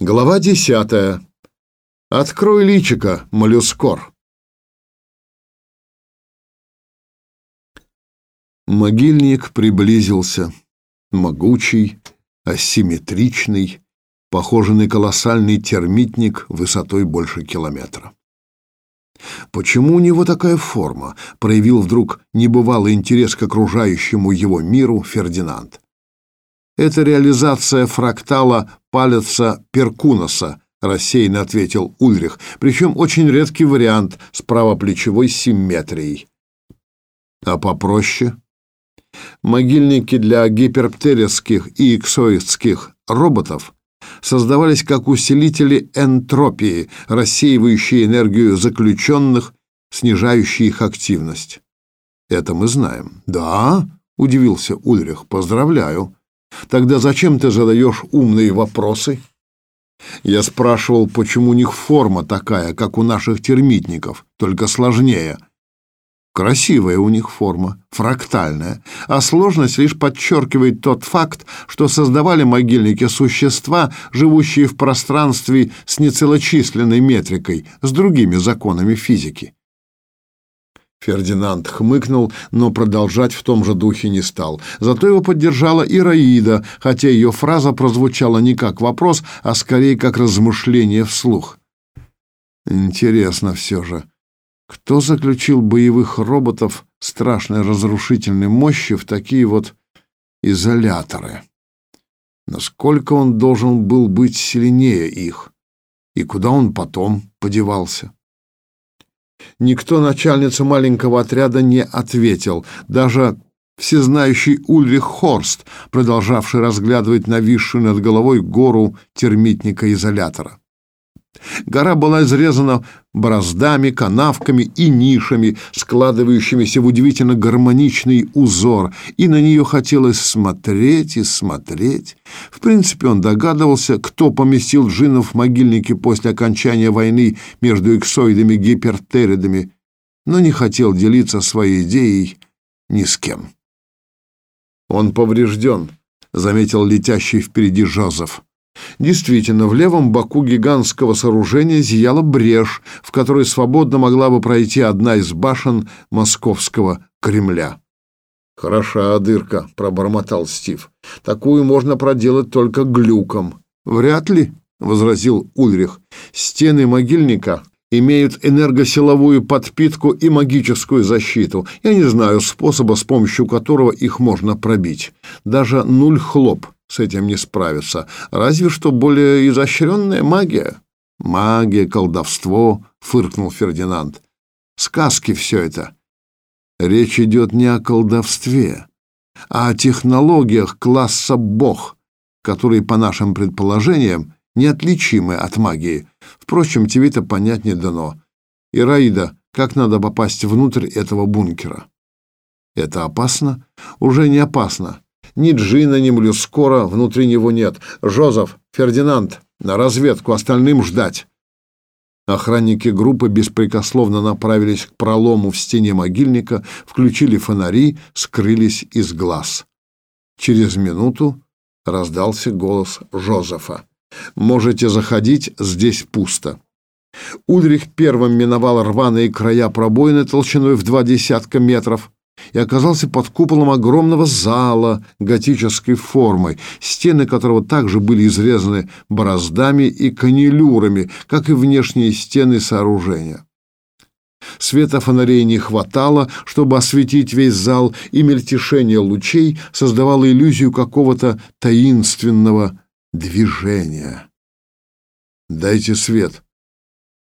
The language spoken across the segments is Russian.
Глава десятая. Открой личико, моллюскор. Могильник приблизился, могучий, асимметричный, похожий на колоссальный термитник высотой больше километра. Почему у него такая форма? Проявил вдруг небывалый интерес к окружающему его миру Фердинанд. Это реализация фрактала палеца Перкуноса, рассеянно ответил Ульрих, причем очень редкий вариант с правоплечевой симметрией. А попроще? Могильники для гиперптеревских и иксоидских роботов создавались как усилители энтропии, рассеивающие энергию заключенных, снижающие их активность. Это мы знаем. Да, удивился Ульрих. Поздравляю. Тогда зачем ты задаешь умные вопросы? Я спрашивал, почему у них форма такая, как у наших термитников, только сложнее. Красивая у них форма, фрактальная, а сложность лишь подчеркивает тот факт, что создавали могильники существа, живущие в пространстве с нецелочисленной метрикой, с другими законами физики. Фердинанд хмыкнул, но продолжать в том же духе не стал. Зато его поддержала Ираида, хотя ее фраза прозвучала не как вопрос, а скорее как размышление вслух. Интересно все же, кто заключил боевых роботов страшной разрушительной мощи в такие вот изоляторы? Насколько он должен был быть сильнее их? И куда он потом подевался? Никто начальница маленького отряда не ответил, даже всезнающий Ульрих Хорст, продолжавший разглядывать нависшую над головой гору термитника-изолятора. Гора была изрезана бороздами, канавками и нишами, складывающимися в удивительно гармоничный узор, и на нее хотелось смотреть и смотреть. В принципе, он догадывался, кто поместил джинов в могильники после окончания войны между эксоидами и гипертеридами, но не хотел делиться своей идеей ни с кем. «Он поврежден», — заметил летящий впереди Жозеф. Действительно, в левом боку гигантского сооружения зияла брешь, в которой свободно могла бы пройти одна из башен московского Кремля. «Хороша дырка», — пробормотал Стив. «Такую можно проделать только глюком». «Вряд ли», — возразил Ульрих. «Стены могильника имеют энергосиловую подпитку и магическую защиту. Я не знаю способа, с помощью которого их можно пробить. Даже нуль хлоп с этим не справится. Разве что более изощренная магия. Магия, колдовство, фыркнул Фердинанд. Сказки все это. Речь идет не о колдовстве, а о технологиях класса бог, которые, по нашим предположениям, неотличимы от магии. Впрочем, тебе это понять не дано. Ираида, как надо попасть внутрь этого бункера? Это опасно? Уже не опасно. Ни Джина, ни Млюскора внутри него нет. Жозеф, Фердинанд, на разведку, остальным ждать. Охранники группы беспрекословно направились к пролому в стене могильника, включили фонари, скрылись из глаз. Через минуту раздался голос Жозефа. «Можете заходить, здесь пусто». Ульрих первым миновал рваные края пробоины толщиной в два десятка метров, и оказался под куполом огромного зала готической формы, стены которого также были изрезаны бороздами и канилюрами, как и внешние стены сооружения. Света фонарей не хватало, чтобы осветить весь зал, и мельтешение лучей создавало иллюзию какого-то таинственного движения. «Дайте свет», —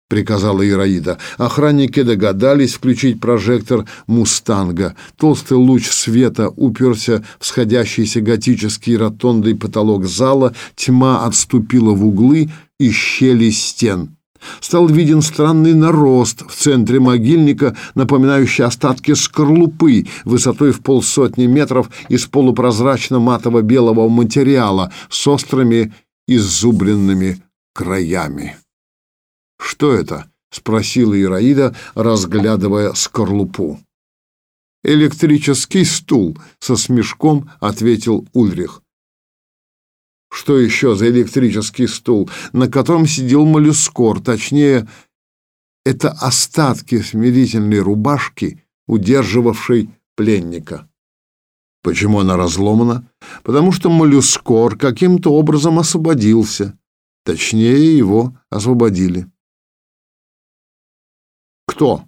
приказала Ираида. Охранники догадались включить прожектор «Мустанга». Толстый луч света уперся в сходящийся готический ротондой потолок зала, тьма отступила в углы и щели стен. Стал виден странный нарост в центре могильника, напоминающий остатки скорлупы высотой в полсотни метров из полупрозрачно-матово-белого материала с острыми иззубренными краями. «Что это?» — спросила Ираида, разглядывая скорлупу. «Электрический стул», — со смешком ответил Ульрих. Что еще за электрический стул, на котором сидел моллюскор, точнее, это остатки смирительной рубашки, удерживавшей пленника. Почему она разломана? Потому что моллюскор каким-то образом освободился. Точнее, его освободили. Кто?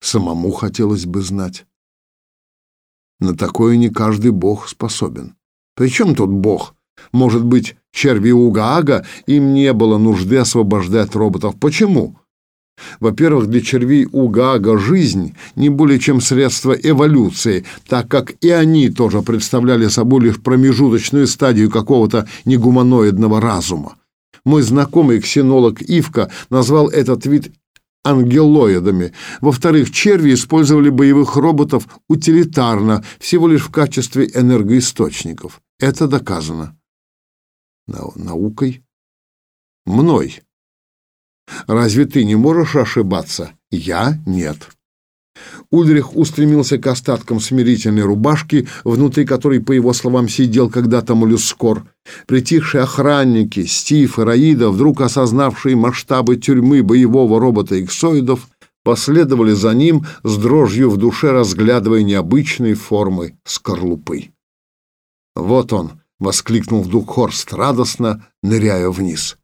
Самому хотелось бы знать. На такое не каждый бог способен. Причем тут бог? Может быть, черви Угаага им не было нужды освобождать роботов. Почему? Во-первых, для червей Угаага жизнь не более чем средство эволюции, так как и они тоже представляли собой лишь промежуточную стадию какого-то негуманоидного разума. Мой знакомый ксенолог Ивка назвал этот вид ангелоидами. Во-вторых, черви использовали боевых роботов утилитарно, всего лишь в качестве энергоисточников. Это доказано. Наукой? Мной. Разве ты не можешь ошибаться? Я нет. Ульрих устремился к остаткам смирительной рубашки, внутри которой, по его словам, сидел когда-то моллюскор. Притихшие охранники, Стив и Раида, вдруг осознавшие масштабы тюрьмы боевого робота-иксоидов, последовали за ним с дрожью в душе, разглядывая необычные формы скорлупы. «Вот он!» — воскликнул вдруг Хорст радостно, ныряя вниз.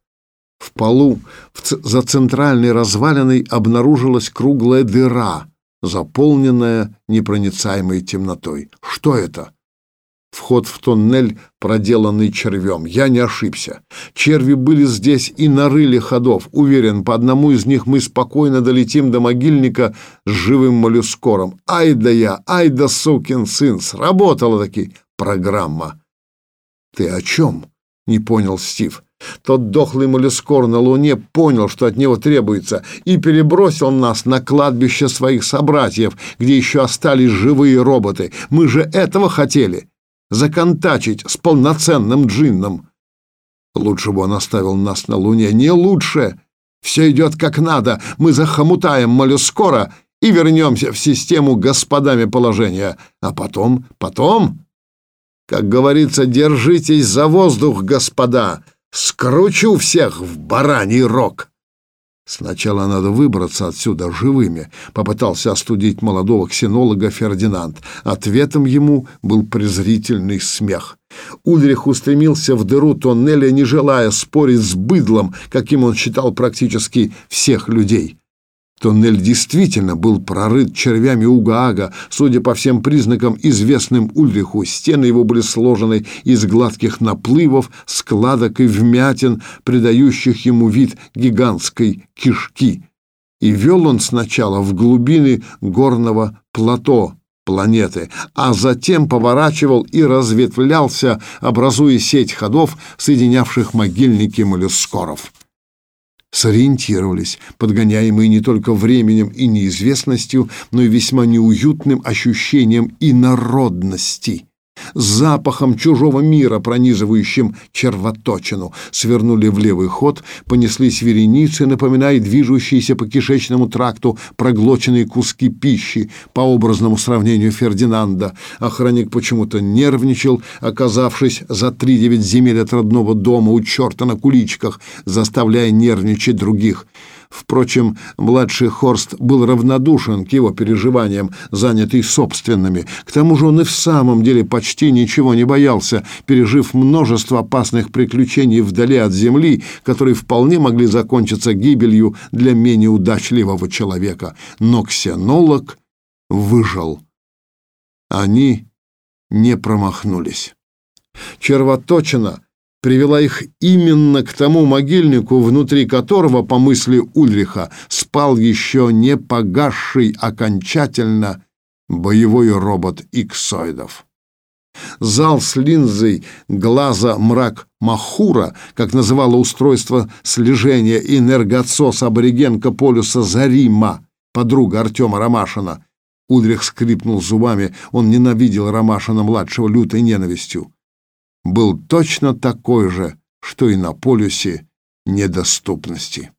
В полу в за центральной развалиной обнаружилась круглая дыра, заполненная непроницаемой темнотой. Что это? Вход в тоннель, проделанный червем. Я не ошибся. Черви были здесь и нарыли ходов. Уверен, по одному из них мы спокойно долетим до могильника с живым моллюскором. Ай да я, ай да сукин сын, сработала таки программа. Ты о чем? Не понял Стив. Тот дохлый моллюскор на Луне понял, что от него требуется, и перебросил нас на кладбище своих собратьев, где еще остались живые роботы. Мы же этого хотели. Законтачить с полноценным джинном. Лучше бы он оставил нас на Луне. Не лучше. Все идет как надо. Мы захомутаем моллюскора и вернемся в систему господами положения. А потом, потом... Как говорится, держитесь за воздух, господа. Скручу всех в бараний рог. Сначала надо выбраться отсюда живыми, попытался остудить молодого ксенолога Фердинанд. Ответом ему был презрительный смех. Ульрих устремился в дыру тоннеля, не желая спорить с быдлом, каким он считал практически всех людей. Тоннель действительно был прорыт червями Угаага, судя по всем признакам, известным Ульриху. Стены его были сложены из гладких наплывов, складок и вмятин, придающих ему вид гигантской кишки. И вел он сначала в глубины горного плато планеты, а затем поворачивал и разветвлялся, образуя сеть ходов, соединявших могильники моллюскоров сориентировались, подгоняемые не только временем и неизвестностью, но и весьма неуютным ощущением инородности запахом чужого мира, пронизывающим червоточину. Свернули в левый ход, понеслись вереницы, напоминая движущиеся по кишечному тракту проглоченные куски пищи, по образному сравнению Фердинанда. Охранник почему-то нервничал, оказавшись за три девять земель от родного дома у черта на куличках, заставляя нервничать других. Впрочем, младший Хорст был равнодушен к его переживаниям, занятый собственными. К тому же он и в самом деле почти ничего не боялся, пережив множество опасных приключений вдали от земли, которые вполне могли закончиться гибелью для менее удачливого человека. Но ксенолог выжил. Они не промахнулись. Червоточина привела их именно к тому могильнику, внутри которого, по мысли Ульриха, спал еще не погасший окончательно боевой робот иксоидов. Зал с линзой глаза мрак Махура, как называло устройство слежения энергоотсоса аборигенка полюса Зарима, подруга Артема Ромашина. Ульрих скрипнул зубами, он ненавидел Ромашина-младшего лютой ненавистью был точно такой же, что и на полюсе недоступности.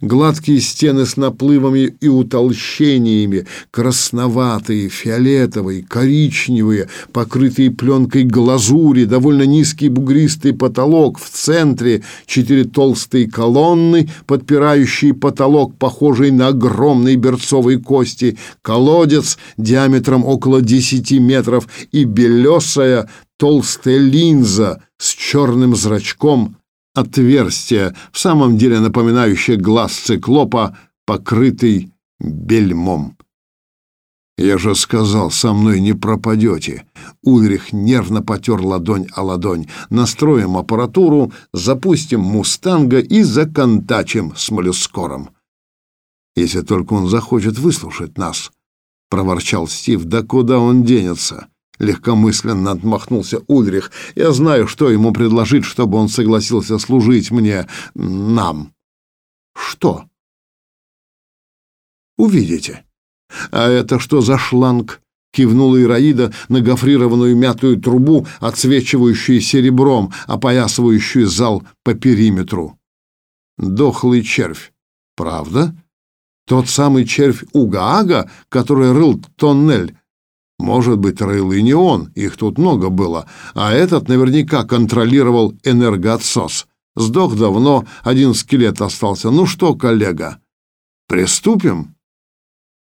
Гладкие стены с наплывами и утолщениями, красноватые, фиолетовые, коричневые, покрытые пленкой глазури, довольно низкий бугристый потолок, в центре четыре толстые колонны, подпирающие потолок, похожий на огромные берцовые кости, колодец диаметром около 10 метров и белесая толстая линза с черным зрачком отверстие, в самом деле напоминающее глаз циклопа, покрытый бельмом. «Я же сказал, со мной не пропадете!» Ульрих нервно потер ладонь о ладонь. «Настроим аппаратуру, запустим «Мустанга» и законтачим с моллюскором». «Если только он захочет выслушать нас», — проворчал Стив. «Да куда он денется?» Легкомысленно отмахнулся Ульрих. Я знаю, что ему предложить, чтобы он согласился служить мне, нам. Что? Увидите. А это что за шланг? Кивнула Ираида на гофрированную мятую трубу, отсвечивающую серебром, опоясывающую зал по периметру. Дохлый червь. Правда? Тот самый червь Угаага, который рыл тоннель может быть, рыл и не он, их тут много было, а этот наверняка контролировал энергоотсос. Сдох давно, один скелет остался. Ну что, коллега, приступим?»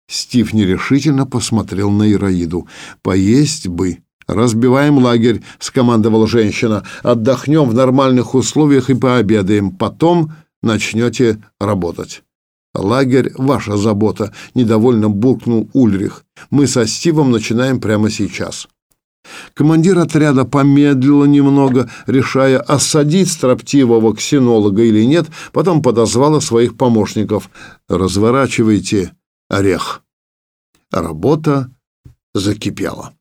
Стив нерешительно посмотрел на Ираиду. «Поесть бы». «Разбиваем лагерь», — скомандовала женщина. «Отдохнем в нормальных условиях и пообедаем. Потом начнете работать». «Лагерь — ваша забота», — недовольно буркнул Ульрих. «Мы со Стивом начинаем прямо сейчас». Командир отряда помедлила немного, решая, осадить строптивого ксенолога или нет, потом подозвала своих помощников. «Разворачивайте орех». Работа закипела.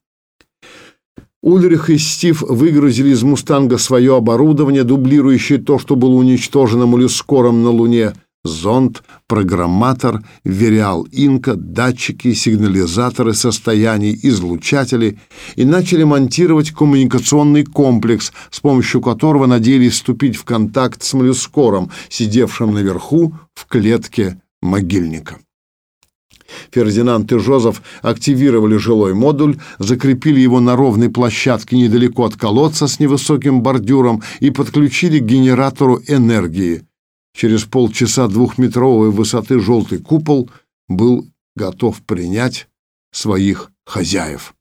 Ульрих и Стив выгрузили из «Мустанга» свое оборудование, дублирующее то, что было уничтожено моллюскором на Луне — зонд, программатор, вериал инка, датчики, сигнализаторы состояний, излучатели и начали монтировать коммуникационный комплекс, с помощью которого надеялись вступить в контакт с моллюскором, сидевшим наверху в клетке могильника. Фердинанд и Жозеф активировали жилой модуль, закрепили его на ровной площадке недалеко от колодца с невысоким бордюром и подключили к генератору энергии. Через полчаса двухметровой высоты желтый купол был готов принять своих хозяев.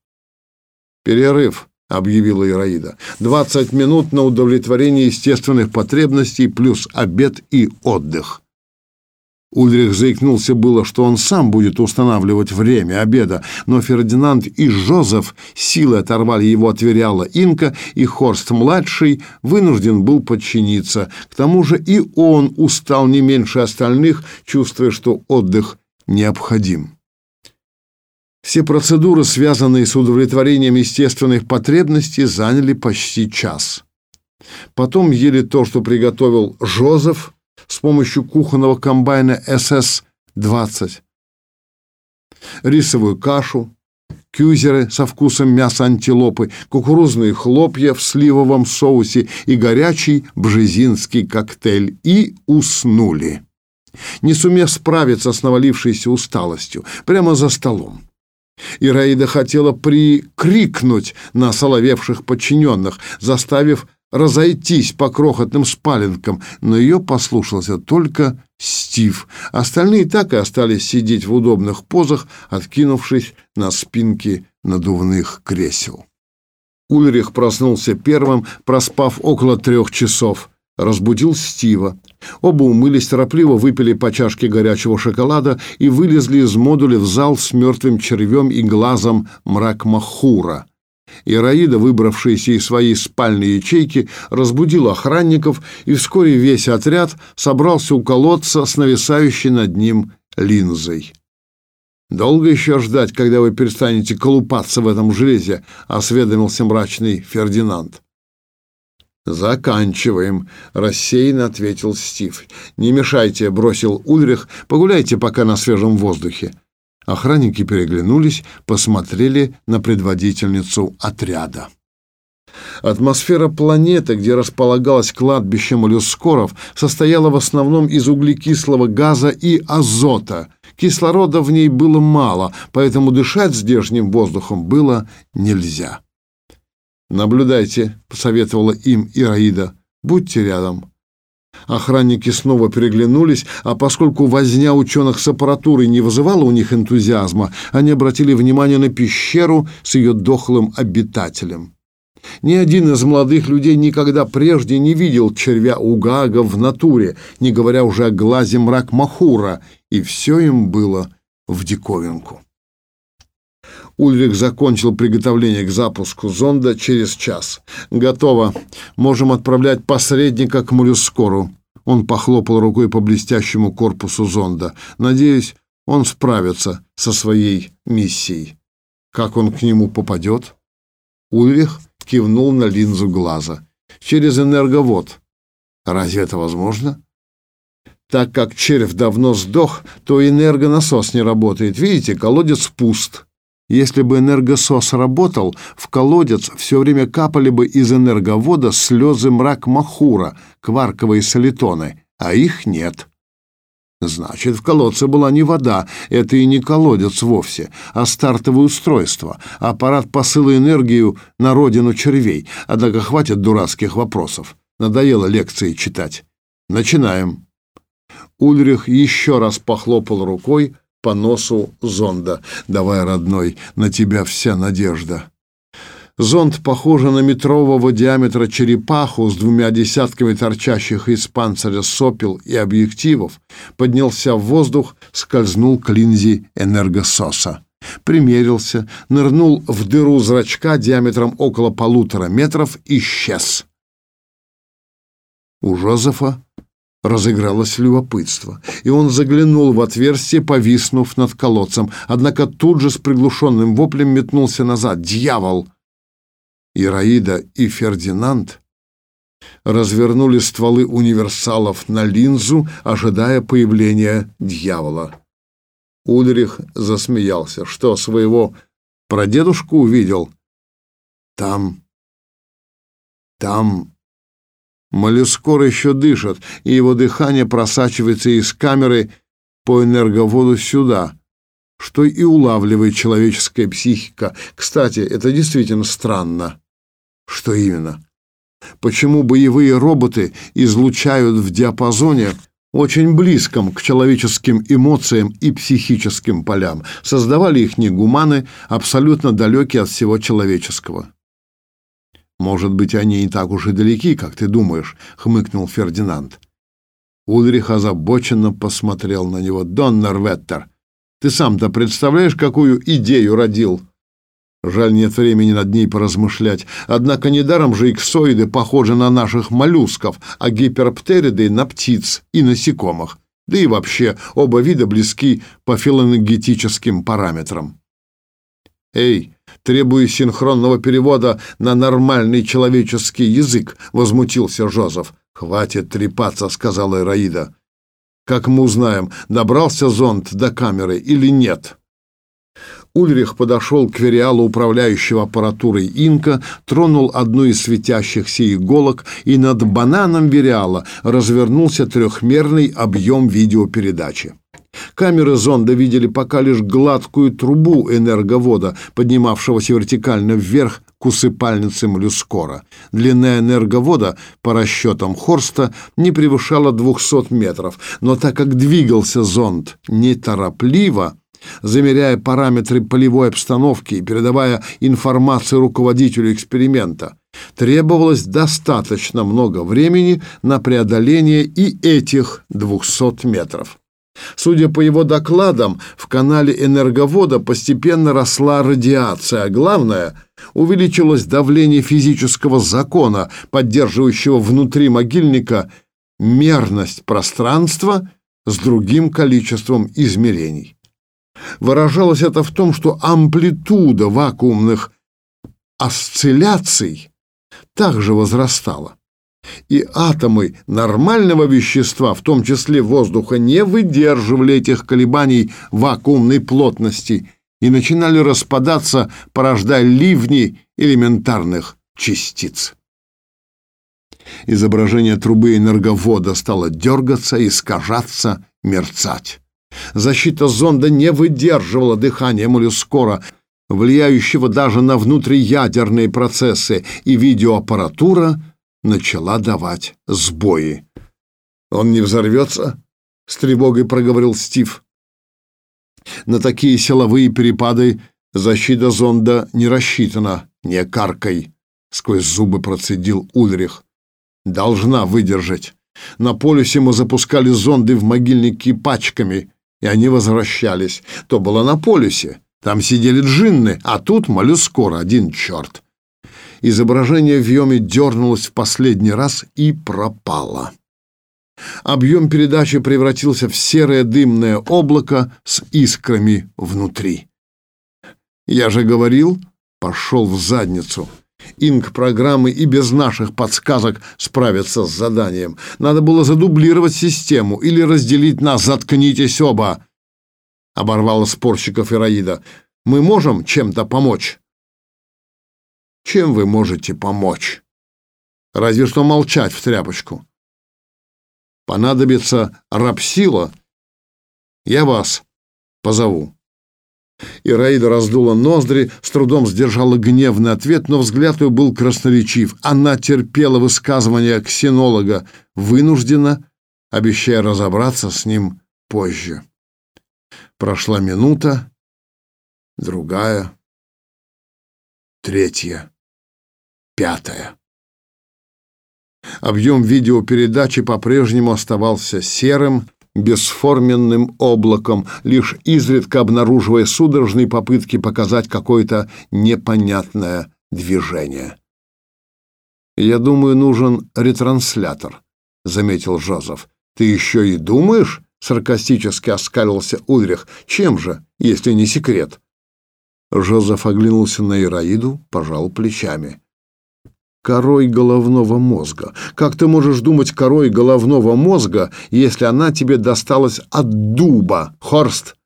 «Перерыв», — объявила Ираида. «Двадцать минут на удовлетворение естественных потребностей плюс обед и отдых». Ульрих заикнулся было, что он сам будет устанавливать время обеда, но Фердинанд и Жозеф силой оторвали его от Вериала Инка, и Хорст-младший вынужден был подчиниться. К тому же и он устал не меньше остальных, чувствуя, что отдых необходим. Все процедуры, связанные с удовлетворением естественных потребностей, заняли почти час. Потом ели то, что приготовил Жозеф, с помощью кухонного комбайна СС-20. Рисовую кашу, кюзеры со вкусом мяса антилопы, кукурузные хлопья в сливовом соусе и горячий бжезинский коктейль. И уснули, не сумев справиться с навалившейся усталостью, прямо за столом. Ираида хотела прикрикнуть на соловевших подчиненных, заставив разойтись по крохотным спаленкам, но ее послушался только Стив. Остальные так и остались сидеть в удобных позах, откинувшись на спинки надувных кресел. Ульрих проснулся первым, проспав около трех часов. Разбудил Стива. Оба умылись, торопливо выпили по чашке горячего шоколада и вылезли из модуля в зал с мертвым червем и глазом мрак Махура. Ираида, выбравшаяся из своей спальной ячейки, разбудила охранников, и вскоре весь отряд собрался у колодца с нависающей над ним линзой. «Долго еще ждать, когда вы перестанете колупаться в этом железе?» — осведомился мрачный Фердинанд. «Заканчиваем», — рассеянно ответил Стив. «Не мешайте», — бросил Ульрих, — «погуляйте пока на свежем воздухе». Охранники переглянулись, посмотрели на предводительницу отряда. Атмосфера планеты, где располагалось кладбище моллюскоров, состояла в основном из углекислого газа и азота. Кислорода в ней было мало, поэтому дышать здешним воздухом было нельзя. «Наблюдайте», — посоветовала им Ираида. «Будьте рядом». Охранники снова переглянулись, а поскольку возня ученых с аппаратурой не вызывала у них энтузиазма, они обратили внимание на пещеру с ее дохлым обитателем. Ни один из молодых людей никогда прежде не видел червя угага в натуре, не говоря уже о глазе мрак Махура, и все им было в диковинку. Ульрих закончил приготовление к запуску зонда через час. «Готово. Можем отправлять посредника к моллюскору». Он похлопал рукой по блестящему корпусу зонда. «Надеюсь, он справится со своей миссией». «Как он к нему попадет?» Ульрих кивнул на линзу глаза. «Через энерговод». «Разве это возможно?» Так как червь давно сдох, то энергонасос не работает. Видите, колодец пуст. Если бы энергосос работал, в колодец все время капали бы из энерговода слезы мрак махура, кварковые солитоны, а их нет. Значит, в колодце была не вода, это и не колодец вовсе, а стартовое устройство, аппарат посыла энергию на родину червей. Однако хватит дурацких вопросов. Надоело лекции читать. Начинаем. Ульрих еще раз похлопал рукой, по носу зонда. «Давай, родной, на тебя вся надежда». Зонд, похожий на метрового диаметра черепаху с двумя десятками торчащих из панциря сопел и объективов, поднялся в воздух, скользнул к линзе энергососа. Примерился, нырнул в дыру зрачка диаметром около полутора метров, исчез. У Жозефа разыгралось любопытство, и он заглянул в отверстие, повиснув над колодцем, однако тут же с приглушенным воплем метнулся назад. «Дьявол!» Ираида и Фердинанд развернули стволы универсалов на линзу, ожидая появления дьявола. Ульрих засмеялся. «Что, своего прадедушку увидел?» «Там... там...» Моллюскор еще дышит, и его дыхание просачивается из камеры по энерговоду сюда, что и улавливает человеческая психика. Кстати, это действительно странно. Что именно? Почему боевые роботы излучают в диапазоне, очень близком к человеческим эмоциям и психическим полям? Создавали их не гуманы, абсолютно далекие от всего человеческого. Может быть, они не так уж и далеки, как ты думаешь, хмыкнул Фердинанд. Ульрих озабоченно посмотрел на него. Доннерветтер, ты сам-то представляешь, какую идею родил? Жаль, нет времени над ней поразмышлять. Однако недаром же иксоиды похожи на наших моллюсков, а гиперптериды — на птиц и насекомых. Да и вообще, оба вида близки по филонегетическим параметрам. «Эй, требую синхронного перевода на нормальный человеческий язык», — возмутился Жозеф. «Хватит трепаться», — сказала Ираида. «Как мы узнаем, добрался зонд до камеры или нет?» Ульрих подошел к вериалу управляющего аппаратурой Инка, тронул одну из светящихся иголок, и над бананом вериала развернулся трехмерный объем видеопередачи. Камеры зонда видели пока лишь гладкую трубу энерговода, поднимавшегося вертикально вверх к усыпальнице моллюскора. Длина энерговода, по расчетам Хорста, не превышала 200 метров, но так как двигался зонд неторопливо, замеряя параметры полевой обстановки и передавая информацию руководителю эксперимента, требовалось достаточно много времени на преодоление и этих 200 метров. Судя по его докладам, в канале энерговода постепенно росла радиация, а главное, увеличилось давление физического закона, поддерживающего внутри могильника мерность пространства с другим количеством измерений. Выражалось это в том, что амплитуда вакуумных осцилляций также возрастала и атомы нормального вещества, в том числе воздуха, не выдерживали этих колебаний вакуумной плотности и начинали распадаться, порождая ливни элементарных частиц. Изображение трубы энерговода стало дергаться, искажаться, мерцать. Защита зонда не выдерживала дыхания моллюскора, влияющего даже на внутриядерные процессы, и видеоаппаратура начала давать сбои. «Он не взорвется?» — с тревогой проговорил Стив. «На такие силовые перепады защита зонда не рассчитана, не каркой», — сквозь зубы процедил Ульрих. «Должна выдержать. На полюсе мы запускали зонды в могильники пачками, и они возвращались. То было на полюсе. Там сидели джинны, а тут моллюскор, один черт. Изображение в Йоме дернулось в последний раз и пропало. Объем передачи превратился в серое дымное облако с искрами внутри. «Я же говорил, пошел в задницу». Инк-программы и без наших подсказок справятся с заданием. Надо было задублировать систему или разделить нас. Заткнитесь оба!» Оборвала спорщиков Ираида. «Мы можем чем-то помочь?» «Чем вы можете помочь?» «Разве что молчать в тряпочку. Понадобится рабсила, я вас позову». Ираида раздула ноздри, с трудом сдержала гневный ответ, но взгляд ее был красноречив. Она терпела высказывания ксенолога, вынуждена, обещая разобраться с ним позже. Прошла минута, другая, третья, пятая. Объем видеопередачи по-прежнему оставался серым, бесформенным облаком, лишь изредка обнаруживая судорожные попытки показать какое-то непонятное движение. «Я думаю, нужен ретранслятор», — заметил Жозеф. «Ты еще и думаешь?» — саркастически оскалился Ульрих. «Чем же, если не секрет?» Жозеф оглянулся на Ираиду, пожал плечами корой головного мозга. Как ты можешь думать корой головного мозга, если она тебе досталась от дуба, Хорст?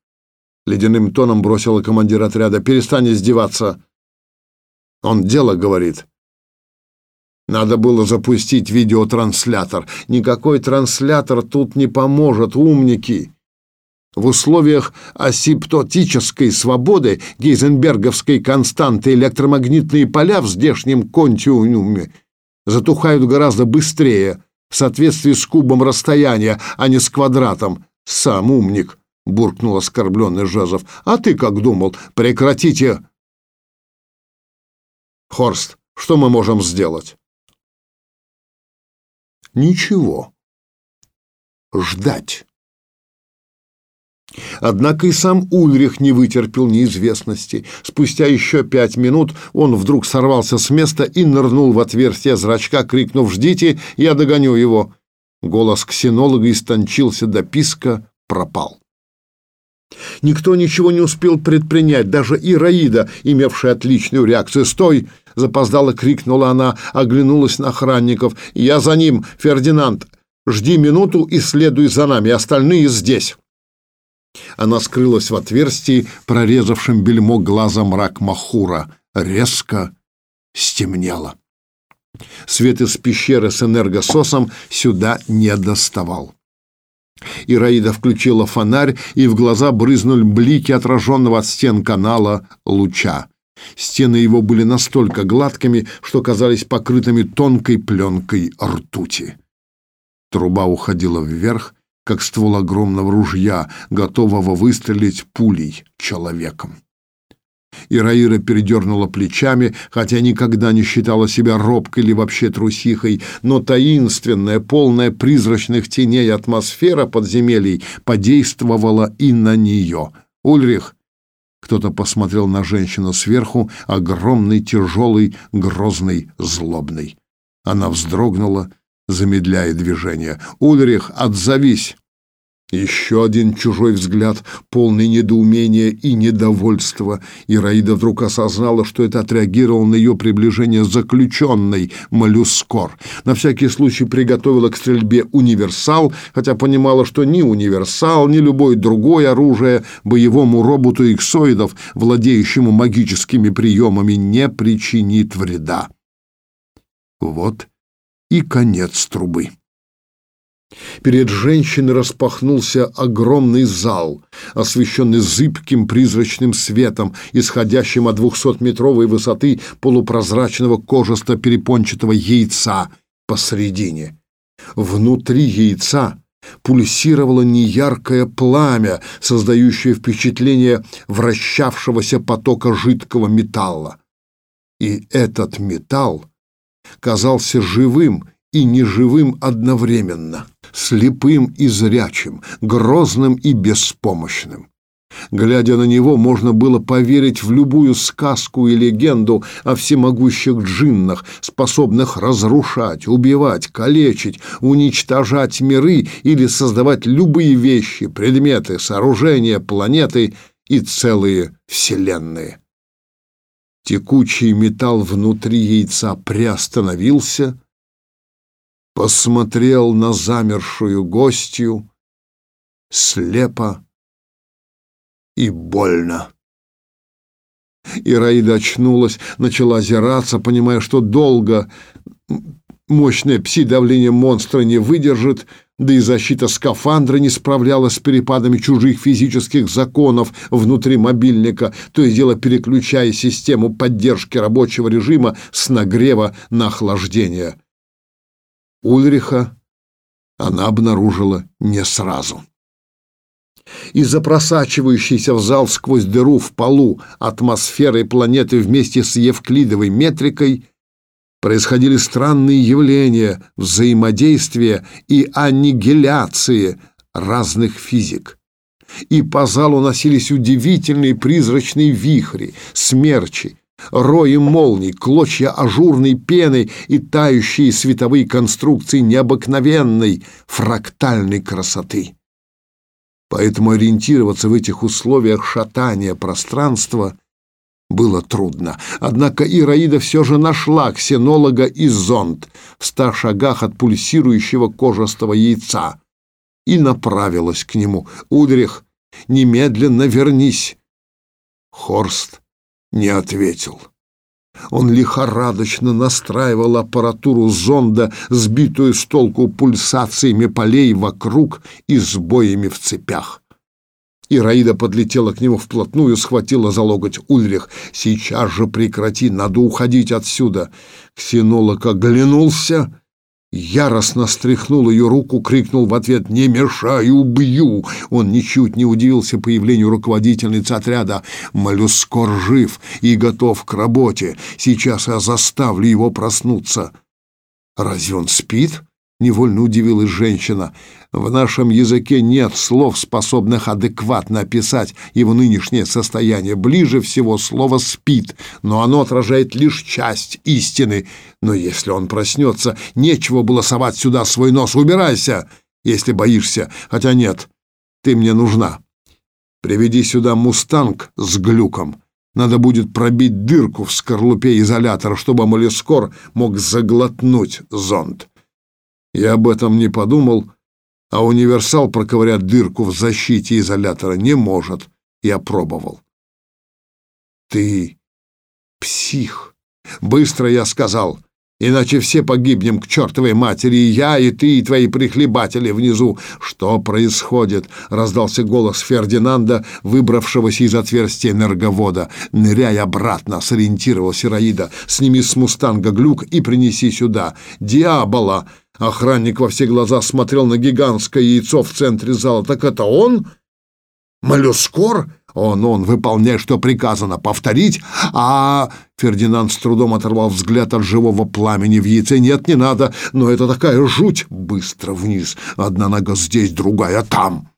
Ледяным тоном бросила командир отряда. Перестань издеваться. Он дело говорит. Надо было запустить видеотранслятор. Никакой транслятор тут не поможет, умники. В условиях асимптотической свободы гейзенберговской константы электромагнитные поля в здешнем континууме затухают гораздо быстрее, в соответствии с кубом расстояния, а не с квадратом. Сам умник, буркнул оскорбленный Жезов. А ты как думал? Прекратите! Хорст, что мы можем сделать? Ничего. Ждать. Однако и сам Ульрих не вытерпел неизвестности. Спустя еще пять минут он вдруг сорвался с места и нырнул в отверстие зрачка, крикнув «Ждите, я догоню его!». Голос ксенолога истончился до писка, пропал. Никто ничего не успел предпринять, даже Ираида, имевшая отличную реакцию. «Стой!» — запоздало крикнула она, оглянулась на охранников. «Я за ним, Фердинанд! Жди минуту и следуй за нами, остальные здесь!» Она скрылась в отверстии, прорезавшем бельмо глаза мрак Махура. Резко стемнело. Свет из пещеры с энергососом сюда не доставал. Ираида включила фонарь, и в глаза брызнули блики отраженного от стен канала луча. Стены его были настолько гладкими, что казались покрытыми тонкой пленкой ртути. Труба уходила вверх, как ствол огромного ружья, готового выстрелить пулей человеком. Ираира передернула плечами, хотя никогда не считала себя робкой или вообще трусихой, но таинственная, полная призрачных теней атмосфера подземелий подействовала и на нее. «Ульрих!» Кто-то посмотрел на женщину сверху, огромный, тяжелый, грозный, злобный. Она вздрогнула, замедляя движение. «Ульрих, отзовись!» Еще один чужой взгляд, полный недоумения и недовольства. Ираида вдруг осознала, что это отреагировал на ее приближение заключенный моллюскор. На всякий случай приготовила к стрельбе универсал, хотя понимала, что ни универсал, ни любое другое оружие боевому роботу иксоидов, владеющему магическими приемами, не причинит вреда. Вот и конец трубы. Перед женщиной распахнулся огромный зал, освещенный зыбким призрачным светом, исходящим от двухсотметровой высоты полупрозрачного кожисто-перепончатого яйца посредине. Внутри яйца пульсировало неяркое пламя, создающее впечатление вращавшегося потока жидкого металла. И этот металл казался живым и неживым одновременно, слепым и зрячим, грозным и беспомощным. Глядя на него, можно было поверить в любую сказку и легенду о всемогущих джиннах, способных разрушать, убивать, калечить, уничтожать миры или создавать любые вещи, предметы, сооружения, планеты и целые вселенные. Текучий металл внутри яйца приостановился, посмотрел на замершую гостью, слепо и больно. Ираида очнулась, начала озираться, понимая, что долго мощное пси-давление монстра не выдержит, да и защита скафандра не справлялась с перепадами чужих физических законов внутри мобильника, то и дело переключая систему поддержки рабочего режима с нагрева на охлаждение. Ульриха она обнаружила не сразу. Из-за просачивающейся в зал сквозь дыру в полу атмосферы планеты вместе с евклидовой метрикой происходили странные явления взаимодействия и аннигиляции разных физик. И по залу носились удивительные призрачные вихри, смерчи, рои молний, клочья ажурной пены и тающие световые конструкции необыкновенной фрактальной красоты. Поэтому ориентироваться в этих условиях шатания пространства было трудно. Однако Ираида все же нашла ксенолога и зонд в ста шагах от пульсирующего кожистого яйца и направилась к нему. «Удрих, немедленно вернись!» Хорст не ответил. Он лихорадочно настраивал аппаратуру зонда, сбитую с толку пульсациями полей вокруг и сбоями в цепях. Ираида подлетела к нему вплотную, схватила за локоть Ульрих. «Сейчас же прекрати, надо уходить отсюда!» Ксенолог оглянулся Яростно стряхнул ее руку, крикнул в ответ «Не мешай, убью!» Он ничуть не удивился появлению руководительницы отряда. «Моллюскор жив и готов к работе. Сейчас я заставлю его проснуться». «Разве он спит?» Невольно удивилась женщина. В нашем языке нет слов, способных адекватно описать его нынешнее состояние. Ближе всего слово «спит», но оно отражает лишь часть истины. Но если он проснется, нечего было совать сюда свой нос. Убирайся, если боишься. Хотя нет, ты мне нужна. Приведи сюда мустанг с глюком. Надо будет пробить дырку в скорлупе изолятора, чтобы Молескор мог заглотнуть зонд. Я об этом не подумал, а универсал проковырять дырку в защите изолятора не может. Я пробовал. Ты псих. Быстро я сказал, иначе все погибнем к чертовой матери, и я, и ты, и твои прихлебатели внизу. Что происходит? Раздался голос Фердинанда, выбравшегося из отверстия энерговода. Ныряй обратно, сориентировался Раида. Сними с мустанга глюк и принеси сюда. Диабола! Охранник во все глаза смотрел на гигантское яйцо в центре зала. «Так это он? Моллюскор?» «Он, он, выполняй, что приказано. Повторить? А...» Фердинанд с трудом оторвал взгляд от живого пламени в яйце. «Нет, не надо, но это такая жуть!» Быстро вниз. Одна нога здесь, другая там.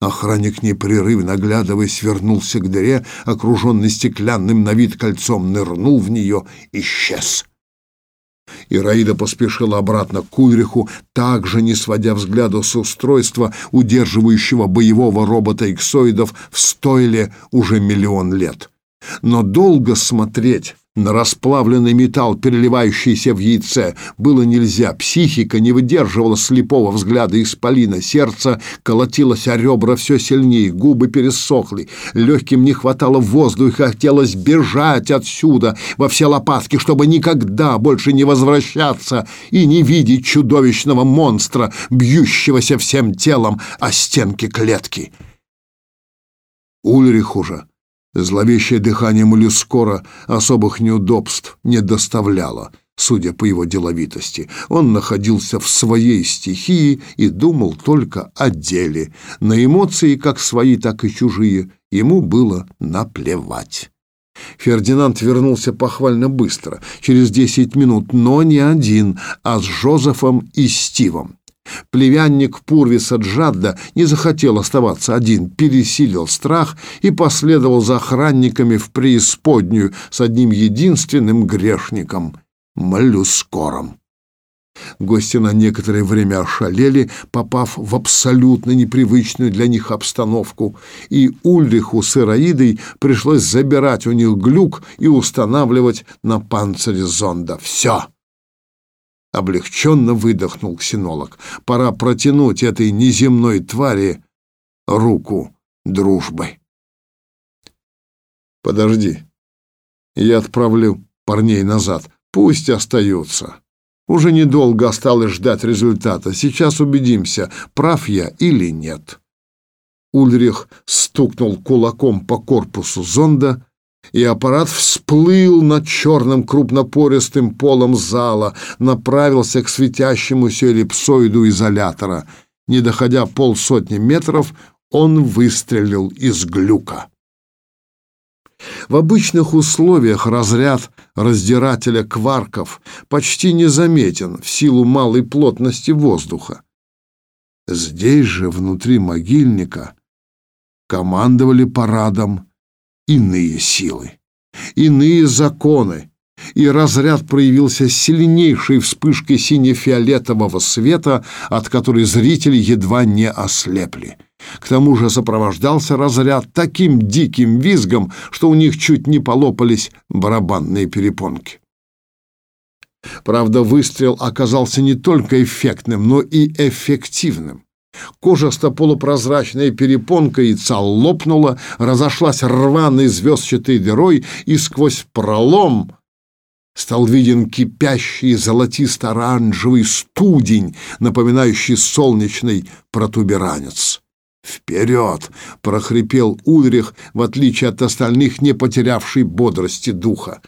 Охранник, непрерывно оглядываясь, вернулся к дыре, окруженный стеклянным на вид кольцом, нырнул в нее, исчез. Ираида поспешила обратно к Ульриху, также не сводя взгляда с устройства, удерживающего боевого робота иксоидов в стойле уже миллион лет. Но долго смотреть на расплавленный металл, переливающийся в яйце, было нельзя. Психика не выдерживала слепого взгляда исполина. Сердце колотилось, а ребра все сильнее, губы пересохли. Легким не хватало воздуха, хотелось бежать отсюда во все лопатки, чтобы никогда больше не возвращаться и не видеть чудовищного монстра, бьющегося всем телом о стенки клетки. Ульриху же Зловещее дыхание моллюскора особых неудобств не доставляло, судя по его деловитости. Он находился в своей стихии и думал только о деле. На эмоции, как свои, так и чужие, ему было наплевать. Фердинанд вернулся похвально быстро, через десять минут, но не один, а с Жозефом и Стивом. Племянник Пурвиса Джадда не захотел оставаться один, пересилил страх и последовал за охранниками в преисподнюю с одним единственным грешником — моллюскором. Гости на некоторое время ошалели, попав в абсолютно непривычную для них обстановку, и Ульриху с Ираидой пришлось забирать у них глюк и устанавливать на панцире зонда. Все! Облегченно выдохнул ксенолог. Пора протянуть этой неземной твари руку дружбы. Подожди. Я отправлю парней назад. Пусть остаются. Уже недолго осталось ждать результата. Сейчас убедимся, прав я или нет. Ульрих стукнул кулаком по корпусу зонда, и аппарат всплыл над черным крупнопористым полом зала, направился к светящемуся эллипсоиду изолятора. Не доходя полсотни метров, он выстрелил из глюка. В обычных условиях разряд раздирателя кварков почти незаметен в силу малой плотности воздуха. Здесь же, внутри могильника, командовали парадом иные силы, иные законы, и разряд проявился сильнейшей вспышкой сине-фиолетового света, от которой зрители едва не ослепли. К тому же сопровождался разряд таким диким визгом, что у них чуть не полопались барабанные перепонки. Правда, выстрел оказался не только эффектным, но и эффективным. Кожисто-полупрозрачная перепонка яйца лопнула, разошлась рваной звездчатой дырой, и сквозь пролом стал виден кипящий золотисто-оранжевый студень, напоминающий солнечный протуберанец. «Вперед!» — прохрипел Ульрих, в отличие от остальных, не потерявший бодрости духа.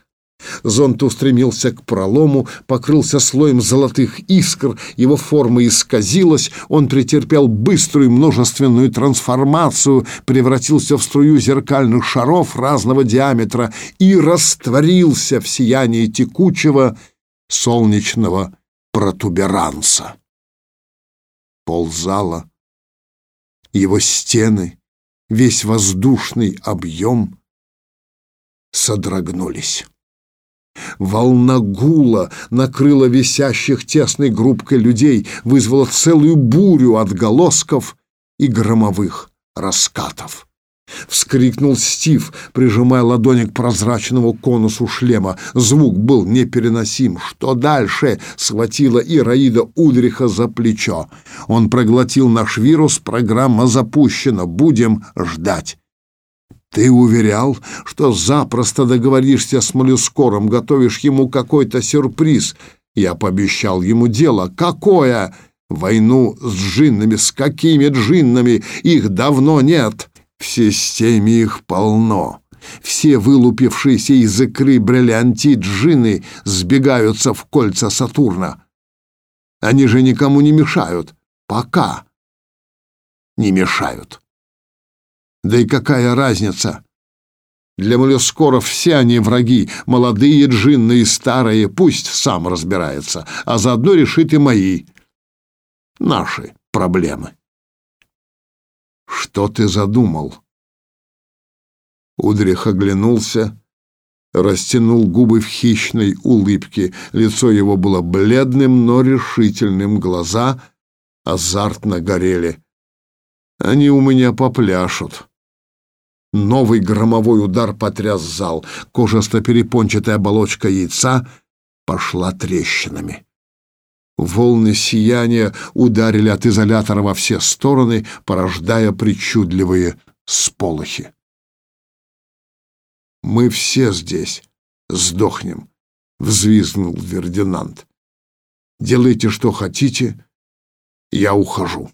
Зонт устремился к пролому, покрылся слоем золотых искр, его форма исказилась, он претерпел быструю множественную трансформацию, превратился в струю зеркальных шаров разного диаметра и растворился в сиянии текучего солнечного протуберанца. Пол зала, его стены, весь воздушный объем содрогнулись. Волна гула накрыла висящих тесной группкой людей, вызвала целую бурю отголосков и громовых раскатов. Вскрикнул Стив, прижимая ладони к прозрачному конусу шлема. Звук был непереносим. Что дальше? Схватила Ираида Ульриха за плечо. Он проглотил наш вирус, программа запущена. Будем ждать. Ты уверял, что запросто договоришься с моллюскором, готовишь ему какой-то сюрприз. Я пообещал ему дело. Какое? Войну с джиннами. С какими джиннами? Их давно нет. В системе их полно. Все вылупившиеся из икры бриллианти джинны сбегаются в кольца Сатурна. Они же никому не мешают. Пока не мешают. Да и какая разница? Для моллюскоров все они враги, молодые джинны и старые, пусть сам разбирается, а заодно решит и мои, наши проблемы. Что ты задумал? Удрих оглянулся, растянул губы в хищной улыбке. Лицо его было бледным, но решительным, глаза азартно горели. Они у меня попляшут. Новый громовой удар потряс зал. Кожисто-перепончатая оболочка яйца пошла трещинами. Волны сияния ударили от изолятора во все стороны, порождая причудливые сполохи. «Мы все здесь сдохнем», — взвизгнул Вердинанд. «Делайте, что хотите, я ухожу».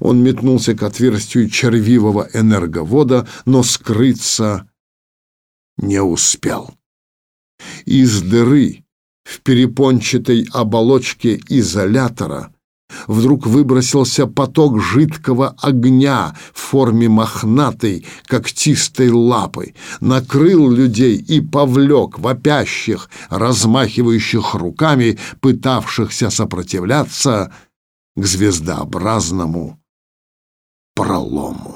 Он метнулся к отверстию червивого энерговода, но скрыться не успел. Из дыры в перепончатой оболочке изолятора вдруг выбросился поток жидкого огня в форме мохнатой когтистой лапы, накрыл людей и повлек вопящих, размахивающих руками, пытавшихся сопротивляться к звездообразному пролому.